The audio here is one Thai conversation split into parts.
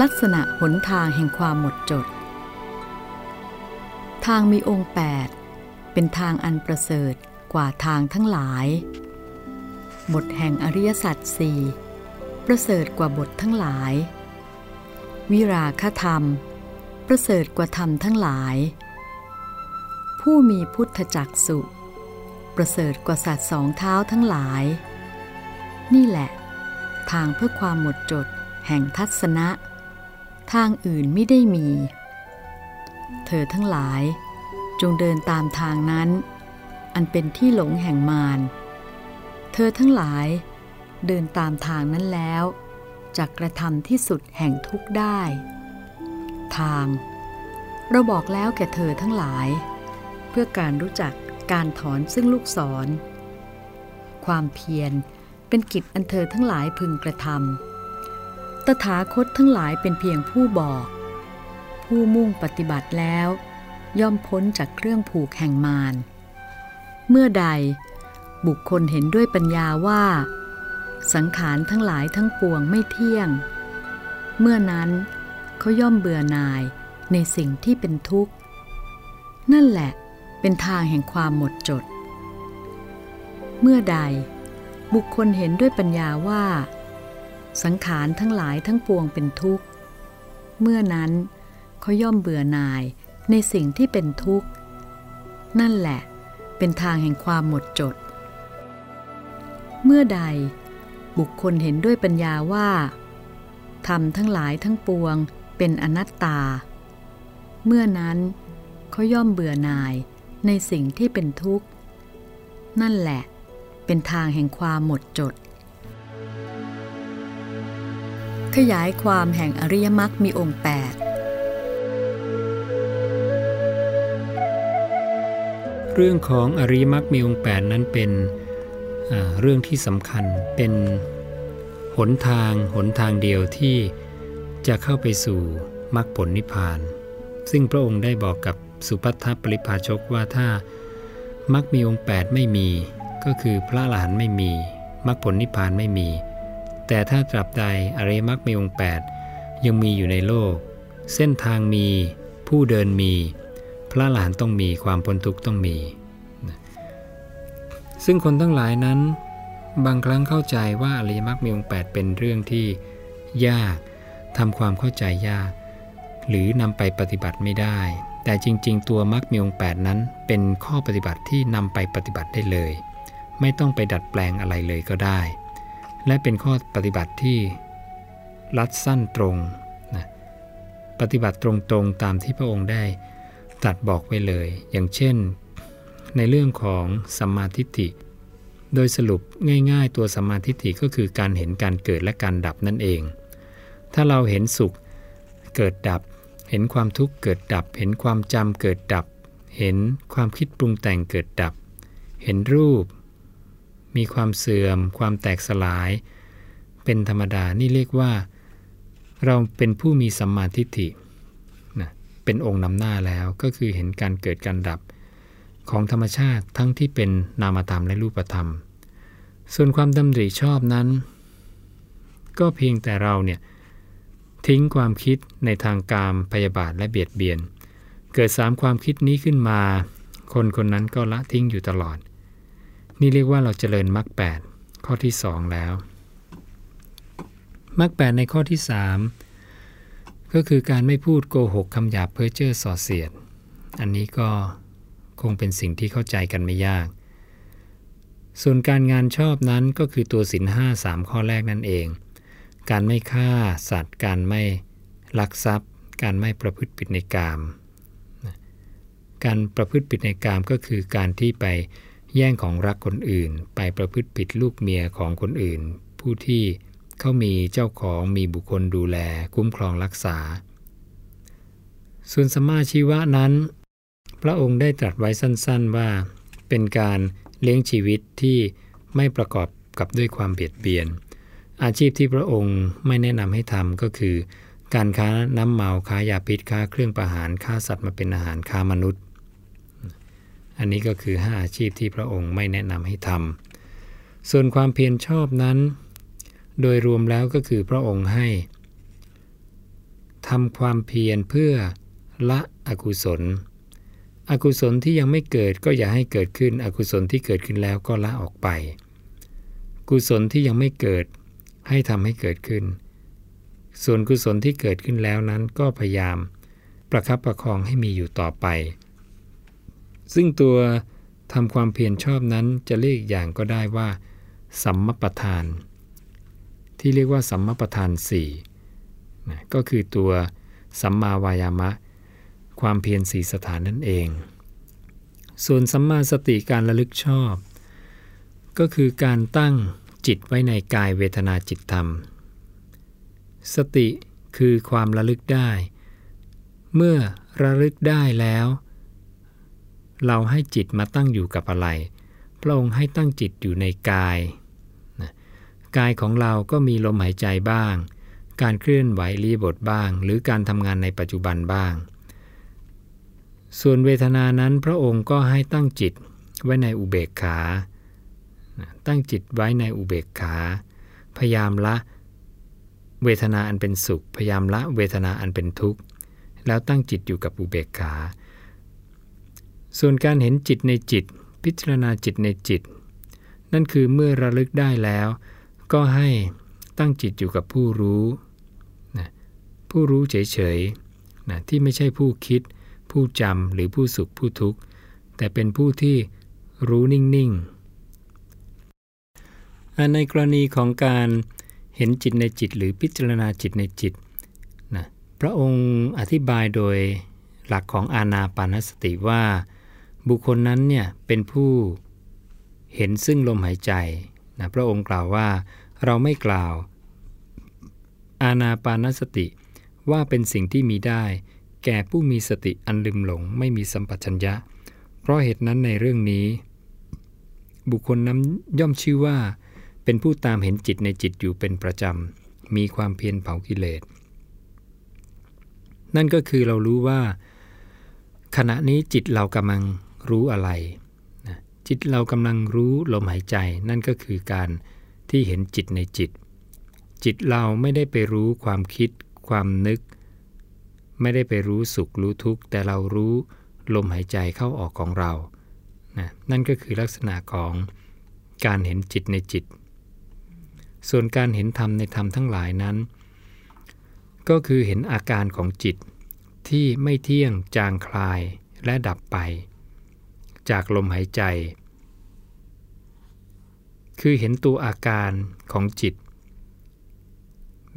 ลักษณะหนทางแห่งความหมดจด ทางมีองค์ 8 เป็นทางอันประเสริฐกว่าทางทั้งหลายบทแห่งอริยสัจสี่ประเสริฐกว่าบททั้งหลาย วิราคธรรม ประเสริฐกว่าธรรมทั้งหลาย ผู้มีพุทธจักสุ ประเสริฐกว่าสัตว์สองเท้าทั้งหลาย นี่แหละ ทางเพื่อความหมดจดแห่งทัศนะ ทางอื่นไม่ได้มี เธอทั้งหลายจงเดินตามทางนั้น อันเป็นที่หลงแห่งมาร เธอทั้งหลายเดินตามทางนั้นแล้วจะกระทำที่สุดแห่งทุกได้ ทาง เราบอกแล้วแก่เธอทั้งหลาย เพื่อการรู้จักการถอนซึ่งลูกศร ความเพียรเป็นกิจอันเธอทั้งหลายพึงกระทำ ตถาคตทั้งหลายเป็นเพียงผู้บอก ผู้มุ่งปฏิบัติแล้ว ย่อมพ้นจากเครื่องผูกแห่งมารเมื่อใด บุคคลเห็นด้วยปัญญาว่า สังขารทั้งหลายทั้งปวงไม่เที่ยง เมื่อนั้นเขาย่อมเบื่อหน่ายในสิ่งที่เป็นทุกข์ นั่นแหละเป็นทางแห่งความหมดจด เมื่อใดบุคคลเห็นด้วยปัญญาว่า สังขารทั้งหลายทั้งปวงเป็นทุกข์ เมื่อนั้นเขาย่อมเบื่อหน่ายในสิ่งที่เป็นทุกข์ นั่นแหละเป็นทางแห่งความหมดจด เมื่อใดบุคคลเห็นด้วยปัญญาว่าธรรมทั้งหลายทั้งปวงเป็นอนัตตา เมื่อนั้นเขาย่อมเบื่อหน่ายในสิ่งที่เป็นทุกข์ นั่นแหละเป็นทางแห่งความหมดจด ขยายความแห่งอริยมรรคมีองค์ 8 เรื่องของอริยมรรคมีองค์ 8 นั้นเป็นเรื่องที่สำคัญเป็นหนทางหนทางเดียวที่จะเข้าไปสู่มรรคผลนิพพาน ซึ่งพระองค์ได้บอกกับสุปัททปริภาชกว่าถ้ามักมีองค์ 8 ไม่มี ก็คือพระอรหันต์ไม่มีมรรคผลนิพพานไม่มี แต่ถ้าตราบใดอริมักมีองค์8ยังมีอยู่ในโลก เส้นทางมี ผู้เดินมี พระอรหันต้องมีความพ้นทุกข์ต้องมี ซึ่งคนทั้งหลายนั้น บางครั้งเข้าใจว่าอริมักมีองค์8เป็นเรื่องที่ยากทำความเข้าใจยาก หรือนำไปปฏิบัติไม่ได้ แต่จริง ๆ ตัวมรรคมีองค์8นั้น เป็นข้อปฏิบัติที่นำไปปฏิบัติได้เลย ไม่ต้องไปดัดแปลงอะไรเลยก็ได้ และเป็นข้อปฏิบัติที่รัดสั้นตรงนะปฏิบัติตรงๆตามที่พระองค์ได้ตรัสบอกไว้เลย อย่างเช่น ในเรื่องของสัมมาทิฏฐิ โดยสรุปง่ายๆ ตัวสัมมาทิฏฐิก็คือการเห็นการเกิดและการดับนั่นเอง ถ้าเราเห็นสุขเกิดดับ เห็นความทุกข์เกิดดับ เห็นความจำเกิดดับ เห็นความคิดปรุงแต่งเกิดดับ เห็นรูป มีความเสื่อม ความแตกสลาย เป็นธรรมดา นี่เรียกว่า เราเป็นผู้มีสัมมาทิฏฐินะเป็นองค์นำหน้าแล้วก็คือเห็นการเกิดการดับ ของธรรมชาติทั้งที่เป็นนามธรรมและรูปธรรม ส่วนความดำริชอบนั้น ก็เพียงแต่เราเนี่ยทิ้งความคิดในทางการพยาบาทและเบียดเบียน เกิดสามความคิดนี้ขึ้นมา คนคนนั้นก็ละทิ้งอยู่ตลอด นี่เรียกว่าเราเจริญมรรคแปดข้อที่สองแล้วมรรคแปดในข้อที่สามก็คือการไม่พูดโกหกคำหยาบเพ้อเจ้อส่อเสียด อันนี้ก็คงเป็นสิ่งที่เข้าใจกันไม่ยาก ส่วนการงานชอบนั้นก็คือตัวสินห้าสามข้อแรกนั่นเอง การไม่ฆ่าสัตว์ การไม่ลักทรัพย์ การไม่ประพฤติผิดในกาม การประพฤติผิดในกามก็คือการที่ไป แย่งของรักคนอื่น ไปประพฤติผิดลูกเมียของคนอื่น ผู้ที่เขามีเจ้าของมีบุคคลดูแลคุ้มครองรักษา ส่วนสมาชีวะนั้น พระองค์ได้ตรัสไว้สั้นๆว่า เป็นการเลี้ยงชีวิตที่ไม่ประกอบกับด้วยความเบียดเบียน อาชีพที่พระองค์ไม่แนะนำให้ทำก็คือ การค้าน้ำเมาค้ายาพิษค้าเครื่องประหารค้าสัตว์มาเป็นอาหารค้ามนุษย์ อันนี้ก็คือ 5 อาชีพที่พระองค์ไม่แนะนำให้ทำส่วนความเพียรชอบนั้น โดยรวมแล้วก็คือพระองค์ให้ทำความเพียรเพื่อละอกุศล อกุศลที่ยังไม่เกิดก็อย่าให้เกิดขึ้น อกุศลที่เกิดขึ้นแล้วก็ละออกไป กุศลที่ยังไม่เกิดให้ทำให้เกิดขึ้น ส่วนกุศลที่เกิดขึ้นแล้วนั้นก็พยายามประคับประคองให้มีอยู่ต่อไป ซึ่งตัวทำความเพียรชอบนั้นจะเรียกอย่างก็ได้ว่า สัมมปทาน ที่เรียกว่าสัมมปทานสี่นะก็คือตัวสัมมาวายามะ ความเพียรสี่สถานนั่นเอง ส่วนสัมมาสติการระลึกชอบ ก็คือการตั้งจิตไว้ในกายเวทนาจิตธรรม สติคือความระลึกได้ เมื่อระลึกได้แล้ว เราให้จิตมาตั้งอยู่กับอะไร พระองค์ให้ตั้งจิตอยู่ในกายนะกายของเราก็มีลมหายใจบ้าง การเคลื่อนไหวรีบทบ้าง หรือการทำงานในปัจจุบันบ้าง ส่วนเวทนานั้นพระองค์ก็ให้ตั้งจิตไว้ในอุเบกขา ตั้งจิตไว้ในอุเบกขา พยายามละเวทนาอันเป็นสุข พยายามละเวทนาอันเป็นทุกข์ แล้วตั้งจิตอยู่กับอุเบกขา ส่วนการเห็นจิตในจิต พิจารณาจิตในจิต นั่นคือเมื่อระลึกได้แล้ว ก็ให้ตั้งจิตอยู่กับผู้รู้นะผู้รู้เฉยๆนะที่ไม่ใช่ผู้คิด ผู้จำหรือผู้สุขผู้ทุกข์ แต่เป็นผู้ที่รู้นิ่งๆในกรณีของการเห็นจิตในจิต หรือพิจารณาจิตในจิตนะพระองค์อธิบายโดยหลักของอาณาปานสติว่า บุคคลนั้นเนี่ยเป็นผู้เห็นซึ่งลมหายใจนะพระองค์กล่าวว่าเราไม่กล่าว อาณาปานสติว่าเป็นสิ่งที่มีได้ แก่ผู้มีสติอันลืมหลง ไม่มีสัมปชัญญะ เพราะเหตุนั้นในเรื่องนี้ บุคคลนั้นย่อมชื่อว่า เป็นผู้ตามเห็นจิตในจิตอยู่เป็นประจำ มีความเพียรเผากิเลส นั่นก็คือเรารู้ว่า ขณะนี้จิตเรากำลัง รู้อะไรนะจิตเรากำลังรู้ลมหายใจนั่นก็คือการที่เห็นจิตในจิต จิตเราไม่ได้ไปรู้ความคิด ความนึก ไม่ได้ไปรู้สุขรู้ทุกข์ แต่เรารู้ลมหายใจเข้าออกของเรานะนั่นก็คือลักษณะของการเห็นจิตในจิต ส่วนการเห็นธรรมในธรรมทั้งหลายนั้น ก็คือเห็นอาการของจิตที่ไม่เที่ยงจางคลายและดับไป จากลมหายใจ คือเห็นตัวอาการของจิต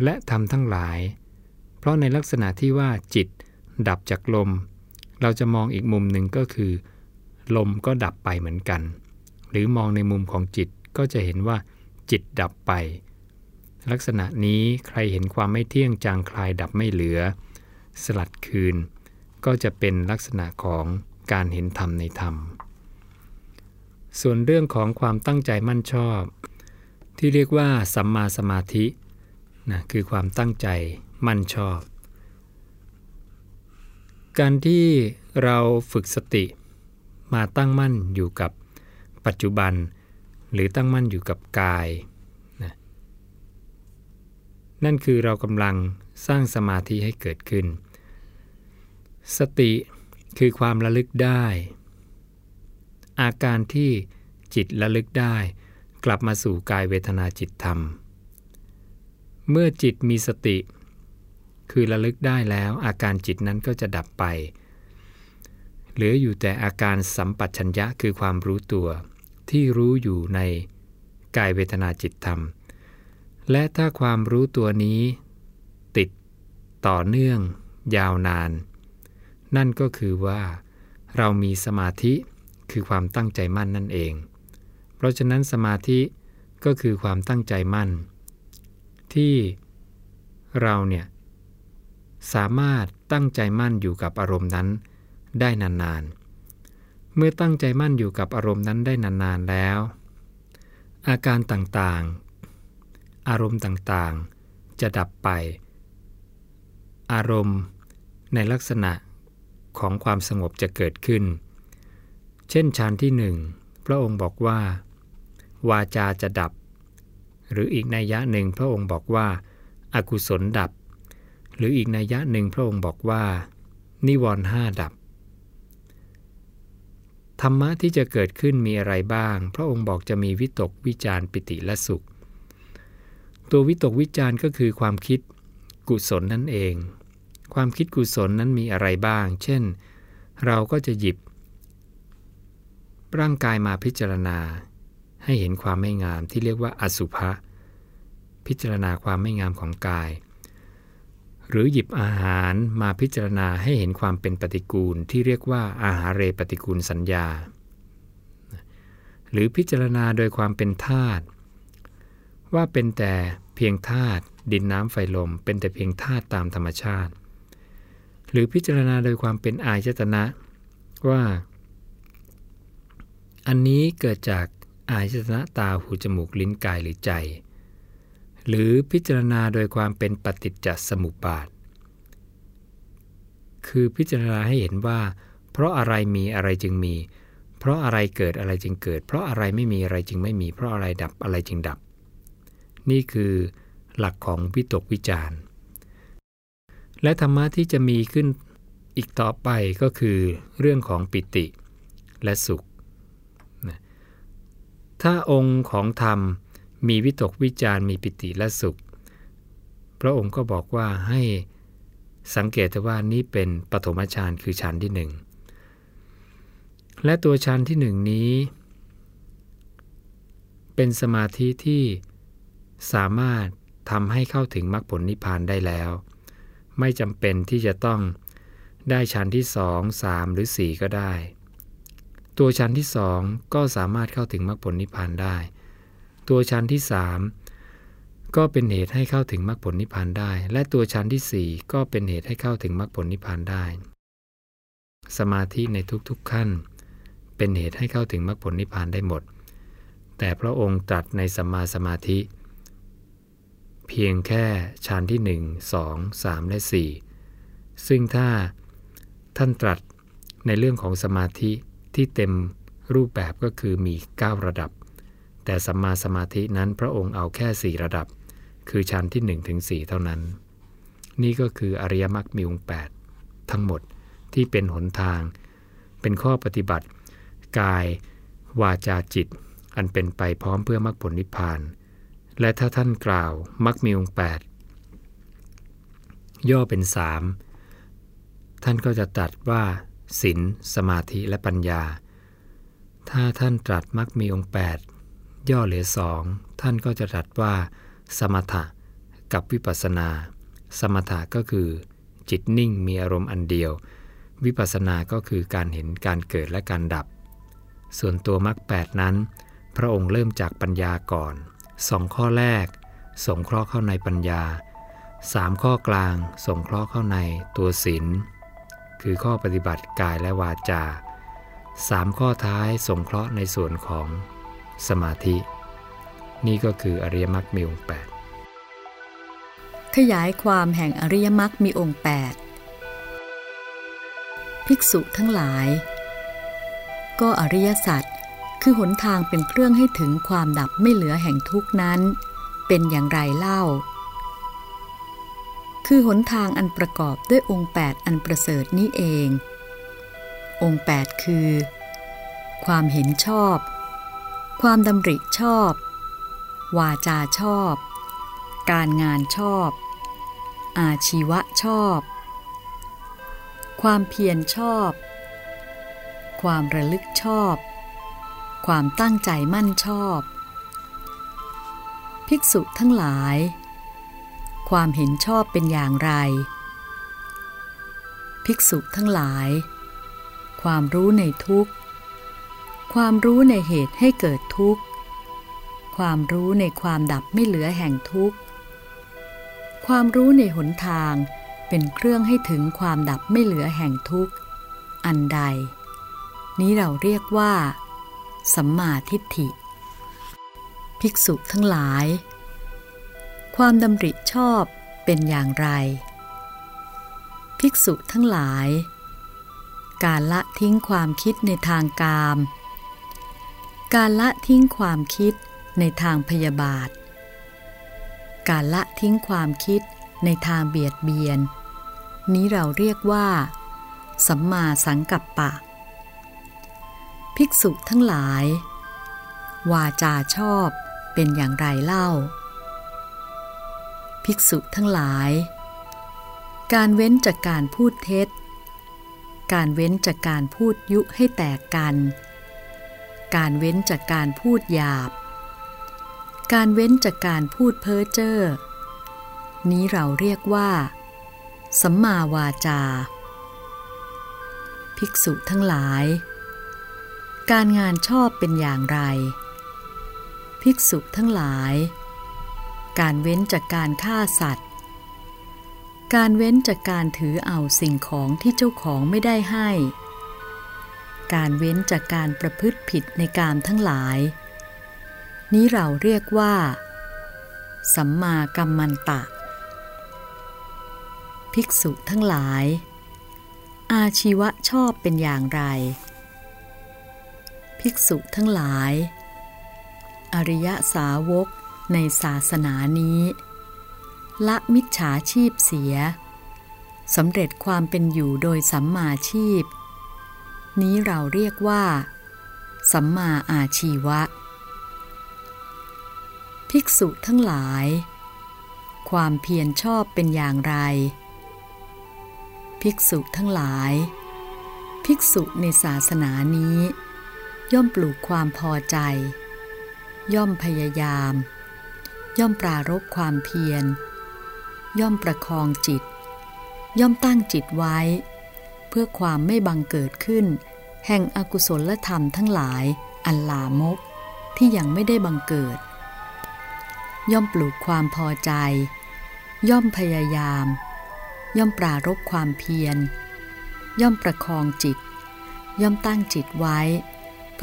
และธรรมทั้งหลาย เพราะในลักษณะที่ว่าจิตดับจากลม เราจะมองอีกมุมหนึ่งก็คือ ลมก็ดับไปเหมือนกัน หรือมองในมุมของจิตก็จะเห็นว่าจิตดับไป ลักษณะนี้ใครเห็นความไม่เที่ยงจางคลายดับไม่เหลือ สลัดคืน ก็จะเป็นลักษณะของ การเห็นธรรมในธรรม ส่วนเรื่องของความตั้งใจมั่นชอบ ที่เรียกว่าสัมมาสมาธินะคือความตั้งใจมั่นชอบ การที่เราฝึกสติมาตั้งมั่นอยู่กับปัจจุบัน หรือตั้งมั่นอยู่กับกายนะนั่นคือเรากำลังสร้างสมาธิให้เกิดขึ้น สติ คือความระลึกได้ อาการที่จิตระลึกได้ กลับมาสู่กายเวทนาจิตธรรม เมื่อจิตมีสติ คือระลึกได้แล้ว อาการจิตนั้นก็จะดับไปเหลืออยู่แต่อาการสัมปัชัญญะคือความรู้ตัว ที่รู้อยู่ในกายเวทนาจิตธรรม และถ้าความรู้ตัวนี้ ติดต่อเนื่อง ยาวนาน นั่นก็คือว่าเรามีสมาธิคือความตั้งใจมั่นนั่นเอง เพราะฉะนั้นสมาธิก็คือความตั้งใจมั่น ที่เราเนี่ยสามารถตั้งใจมั่นอยู่กับอารมณ์นั้นได้นานๆ เมื่อตั้งใจมั่นอยู่กับอารมณ์นั้นได้นานๆแล้ว อาการต่างๆ อารมณ์ต่างๆ จะดับไป อารมณ์ในลักษณะ ของความสงบจะเกิดขึ้น เช่นฌานที่หนึ่งพระองค์บอกว่า วาจาจะดับ หรืออีกนัยยะหนึ่งพระองค์บอกว่าอากุศลดับ หรืออีกนัยยะหนึ่งพระองค์บอกว่า นิวรณ์ห้าดับ ธรรมะที่จะเกิดขึ้นมีอะไรบ้าง พระองค์บอกจะมีวิตกวิจารปิติและสุข ตัววิตกวิจารก็คือความคิดกุศลนั่นเอง ความคิดกุศลนั้นมีอะไรบ้าง เช่น เราก็จะหยิบ ร่างกายมาพิจารณา ให้เห็นความไม่งามที่เรียกว่าอสุภะ พิจารณาความไม่งามของกาย หรือหยิบอาหารมาพิจารณาให้เห็นความเป็นปฏิกูลที่เรียกว่าอาหารเรปฏิกูลสัญญา หรือพิจารณาโดยความเป็นธาตุว่าเป็นแต่เพียงธาตุดินน้ำไฟลม เป็นแต่เพียงธาตุตามธรรมชาติ หรือพิจารณาโดยความเป็นอายตนะว่า อันนี้เกิดจากอายตนะตาหูจมูกลิ้นกายหรือใจ หรือพิจารณาโดยความเป็นปฏิจจสมุปบาท คือพิจารณาให้เห็นว่า เพราะอะไรมีอะไรจึงมี เพราะอะไรเกิดอะไรจึงเกิด เพราะอะไรไม่มีอะไรจึงไม่มี เพราะอะไรดับอะไรจึงดับ นี่คือหลักของวิตกวิจารณ์ และธรรมะที่จะมีขึ้นอีกต่อไปก็คือเรื่องของปิติและสุขถ้าองค์ของธรรมมีวิตกวิจารมีปิติและสุข พระองค์ก็บอกว่าให้สังเกตว่านี้เป็นปฐมฌานคือฌานที่หนึ่งและตัวฌานที่หนึ่งนี้ เป็นสมาธิที่สามารถทำให้เข้าถึงมรรคผลนิพพานได้แล้ว ไม่จำเป็นที่จะต้องได้ชั้นที่สองสามหรือสี่ก็ได้ ตัวชั้นที่สองก็สามารถเข้าถึงมรรคผลนิพพานได้ ตัวชั้นที่สามก็เป็นเหตุให้เข้าถึงมรรคผลนิพพานได้ และตัวชั้นที่สี่ก็เป็นเหตุให้เข้าถึงมรรคผลนิพพานได้ สมาธิในทุกๆขั้น เป็นเหตุให้เข้าถึงมรรคผลนิพพานได้หมด แต่พระองค์ตรัสในสัมมาสมาธิ เพียงแค่ชั้นที่ 1 2 3 และ 4 ซึ่งถ้าท่านตรัสในเรื่องของสมาธิที่เต็มรูปแบบก็คือมี 9 ระดับ แต่สัมมาสมาธินั้นพระองค์เอาแค่ 4 ระดับ คือชั้นที่1ถึง4เท่านั้น นี่ก็คืออริยมรรคมีองค์8ทั้งหมดที่เป็นหนทาง เป็นข้อปฏิบัติ กาย วาจาจิต อันเป็นไปพร้อมเพื่อมรรคผลนิพพาน และถ้าท่านกล่าวมักมีองค์ดย่อเป็นสามท่านก็จะตรัสว่าศีลสมาธิและปัญญา ถ้าท่านตรัสมักมีองค์ 8 ย่อเหลือสองท่านก็จะตรัสว่า สมถะกับวิปัสนา สมถะก็คือจิตนิ่งมีอารมณ์อันเดียว วิปัสนาก็คือการเห็นการเกิดและการดับ ส่วนตัวมรรคแนั้น พระองค์เริ่มจากปัญญาก่อน สองข้อแรก สงเคราะห์เข้าในปัญญาสามข้อกลาง สงเคราะห์เข้าในตัวศีลคือข้อปฏิบัติกายและวาจาสามข้อท้ายสงเคราะห์ในส่วนของสมาธิ นี่ก็คืออริยมรรคมีองค์ดขยายความแห่งอริยมรรคมีองค์ 8 ภิกษุทั้งหลาย ก็อริยสัจ คือหนทางเป็นเครื่องให้ถึงความดับไม่เหลือแห่งทุกนั้น เป็นอย่างไรเล่า คือหนทางอันประกอบด้วยองค์ 8 อันประเสริฐนี้เอง องค์ 8 คือ ความเห็นชอบ ความดำริชอบ วาจาชอบ การงานชอบ อาชีวะชอบ ความเพียรชอบ ความระลึกชอบ ความตั้งใจมั่นชอบ ภิกษุทั้งหลาย ความเห็นชอบเป็นอย่างไร ภิกษุทั้งหลาย ความรู้ในทุกข์ ความรู้ในเหตุให้เกิดทุกข์ ความรู้ในความดับไม่เหลือแห่งทุกข์ ความรู้ในหนทางเป็นเครื่องให้ถึงความดับไม่เหลือแห่งทุกข์ อันใด นี้เราเรียกว่า สัมมาทิฏฐิ ภิกษุทั้งหลาย ความดำริชอบเป็นอย่างไร ภิกษุทั้งหลาย การละทิ้งความคิดในทางกาม การละทิ้งความคิดในทางพยาบาท การละทิ้งความคิดในทางเบียดเบียน นี้เราเรียกว่า สัมมาสังกัปปะ ภิกษุทั้งหลาย วาจาชอบเป็นอย่างไรเล่า ภิกษุทั้งหลาย การเว้นจากการพูดเท็จ การเว้นจากการพูดยุให้แตกกัน การเว้นจากการพูดหยาบ การเว้นจากการพูดเพ้อเจ้อ นี้เราเรียกว่า สัมมาวาจา ภิกษุทั้งหลาย การงานชอบเป็นอย่างไร ภิกษุทั้งหลาย การเว้นจากการฆ่าสัตว์ การเว้นจากการถือเอาสิ่งของที่เจ้าของไม่ได้ให้ การเว้นจากการประพฤติผิดในกามทั้งหลาย นี้เราเรียกว่า สัมมากัมมันตะ ภิกษุทั้งหลาย อาชีวะชอบเป็นอย่างไร ภิกษุทั้งหลาย อริยสาวกในศาสนานี้ ละมิจฉาชีพเสียสำเร็จความเป็นอยู่โดยสัมมาชีพ นี้เราเรียกว่า สัมมาอาชีวะ ภิกษุทั้งหลาย ความเพียรชอบเป็นอย่างไร ภิกษุทั้งหลาย ภิกษุในศาสนานี้ ย่อมปลูกความพอใจ ย่อมพยายาม ย่อมปรารบความเพียร ย่อมประคองจิต ย่อมตั้งจิตไว้ เพื่อความไม่บังเกิดขึ้น แห่งอกุศลธรรมทั้งหลายอันลามกที่ยังไม่ได้บังเกิด ย่อมปลูกความพอใจ ย่อมพยายาม ย่อมปรารบความเพียร ย่อมประคองจิต ย่อมตั้งจิตไว้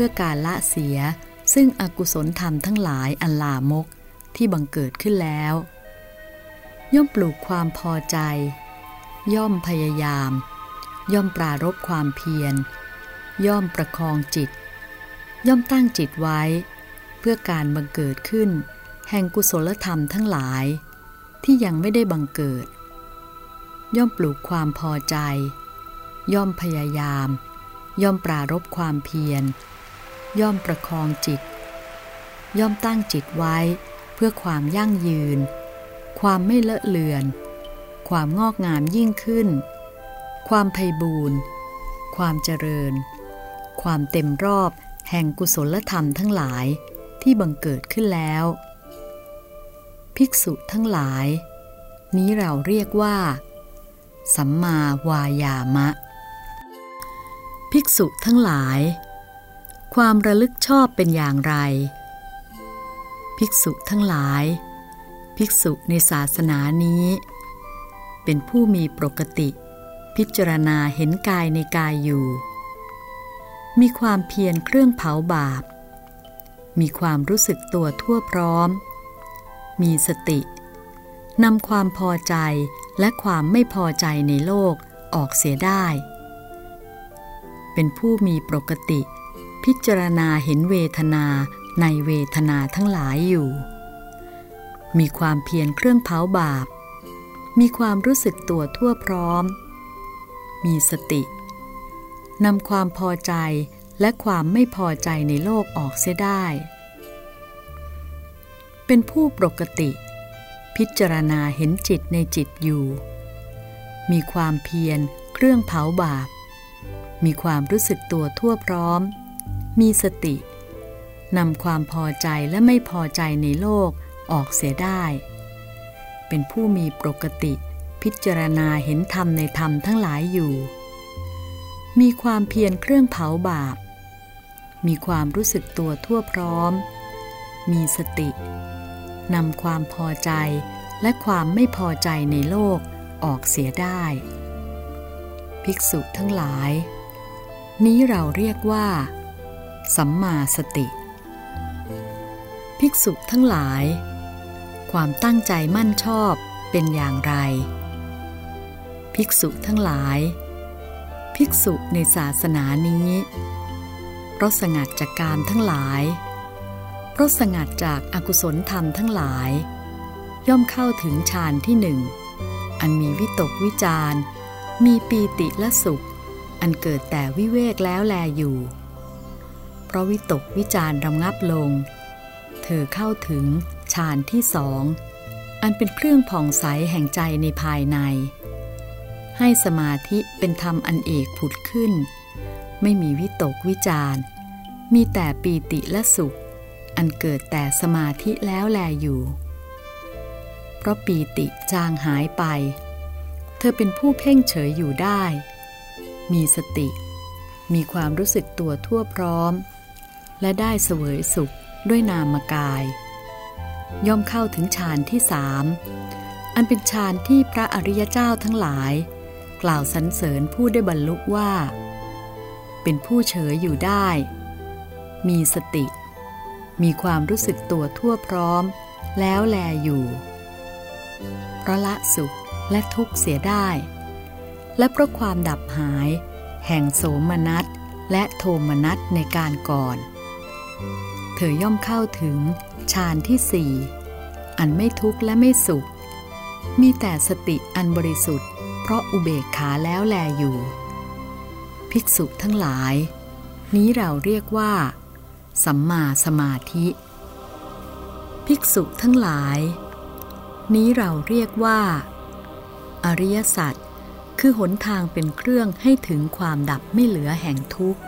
พื่อการละเสีย ซึ่งอกุศลธรรมทั้งหลายอันลามกที่บังเกิดขึ้นแล้ว ย่อมปลูกความพอใจ ย่อมพยายาม ย่อมปรารบความเพียร ย่อมประคองจิต ย่อมตั้งจิตไว้ เพื่อการบังเกิดขึ้น แห่งกุศลธรรมทั้งหลาย ที่ยังไม่ได้บังเกิด ย่อมปลูกความพอใจ ย่อมพยายาม ย่อมปรารบความเพียร ย่อมประคองจิต ย่อมตั้งจิตไว้เพื่อความยั่งยืน ความไม่เลอะเลือน ความงอกงามยิ่งขึ้น ความไพบูรณ์ความเจริญ ความเต็มรอบแห่งกุศลธรรมทั้งหลายที่บังเกิดขึ้นแล้ว ภิกษุทั้งหลาย นี้เราเรียกว่า สัมมาวายามะ ภิกษุทั้งหลาย ความระลึกชอบเป็นอย่างไร ภิกษุทั้งหลาย ภิกษุในศาสนานี้ เป็นผู้มีปกติ พิจารณาเห็นกายในกายอยู่ มีความเพียรเครื่องเผาบาป มีความรู้สึกตัวทั่วพร้อม มีสตินำความพอใจและความไม่พอใจในโลกออกเสียได้ เป็นผู้มีปกติ พิจารณาเห็นเวทนาในเวทนาทั้งหลายอยู่ มีความเพียรเครื่องเผาบาป มีความรู้สึกตัวทั่วพร้อม มีสตินำความพอใจและความไม่พอใจในโลกออกเสียได้ เป็นผู้ปกติ พิจารณาเห็นจิตในจิตอยู่ มีความเพียรเครื่องเผาบาป มีความรู้สึกตัวทั่วพร้อม มีสตินำความพอใจและไม่พอใจในโลกออกเสียได้ เป็นผู้มีปกติพิจารณาเห็นธรรมในธรรมทั้งหลายอยู่ มีความเพียรเครื่องเผาบาป มีความรู้สึกตัวทั่วพร้อม มีสตินำความพอใจและความไม่พอใจในโลกออกเสียได้ ภิกษุทั้งหลาย นี้เราเรียกว่า สัมมาสติ ภิกษุทั้งหลาย ความตั้งใจมั่นชอบเป็นอย่างไร ภิกษุทั้งหลาย ภิกษุในศาสนานี้เพราะสงัดจากการทั้งหลายเพราะสงัดจากอากุศลธรรมทั้งหลาย ย่อมเข้าถึงฌานที่หนึ่ง อันมีวิตกวิจารมีปีติและสุข อันเกิดแต่วิเวกแล้วแลอยู่ เพราะวิตกวิจารรำงับลง เธอเข้าถึงฌานที่สอง อันเป็นเครื่องผ่องใสแห่งใจในภายใน ให้สมาธิเป็นธรรมอันเอกผุดขึ้น ไม่มีวิตกวิจารมีแต่ปีติและสุข อันเกิดแต่สมาธิแล้วแลอยู่ เพราะปีติจางหายไป เธอเป็นผู้เพ่งเฉยอยู่ได้ มีสติมีความรู้สึกตัวทั่วพร้อม และได้เสวยสุขด้วยนามกาย ย่อมเข้าถึงฌานที่สามอันเป็นฌานที่พระอริยเจ้าทั้งหลาย กล่าวสรรเสริญผู้ได้บรรลุว่า เป็นผู้เฉยอยู่ได้ มีสติ มีความรู้สึกตัวทั่วพร้อม แล้วแลอยู่เพราะละสุขและทุกข์เสียได้ และเพราะความดับหาย แห่งโสมนัสและโทมนัสในการก่อน เธอย่อมเข้าถึงฌานที่สี่อันไม่ทุกข์และไม่สุข มีแต่สติอันบริสุทธิ์ เพราะอุเบกขาแล้วแลอยู่ ภิกษุทั้งหลาย นี้เราเรียกว่า สัมมาสมาธิ ภิกษุทั้งหลาย นี้เราเรียกว่า อริยสัจคือหนทางเป็นเครื่องให้ถึงความดับไม่เหลือแห่งทุกข์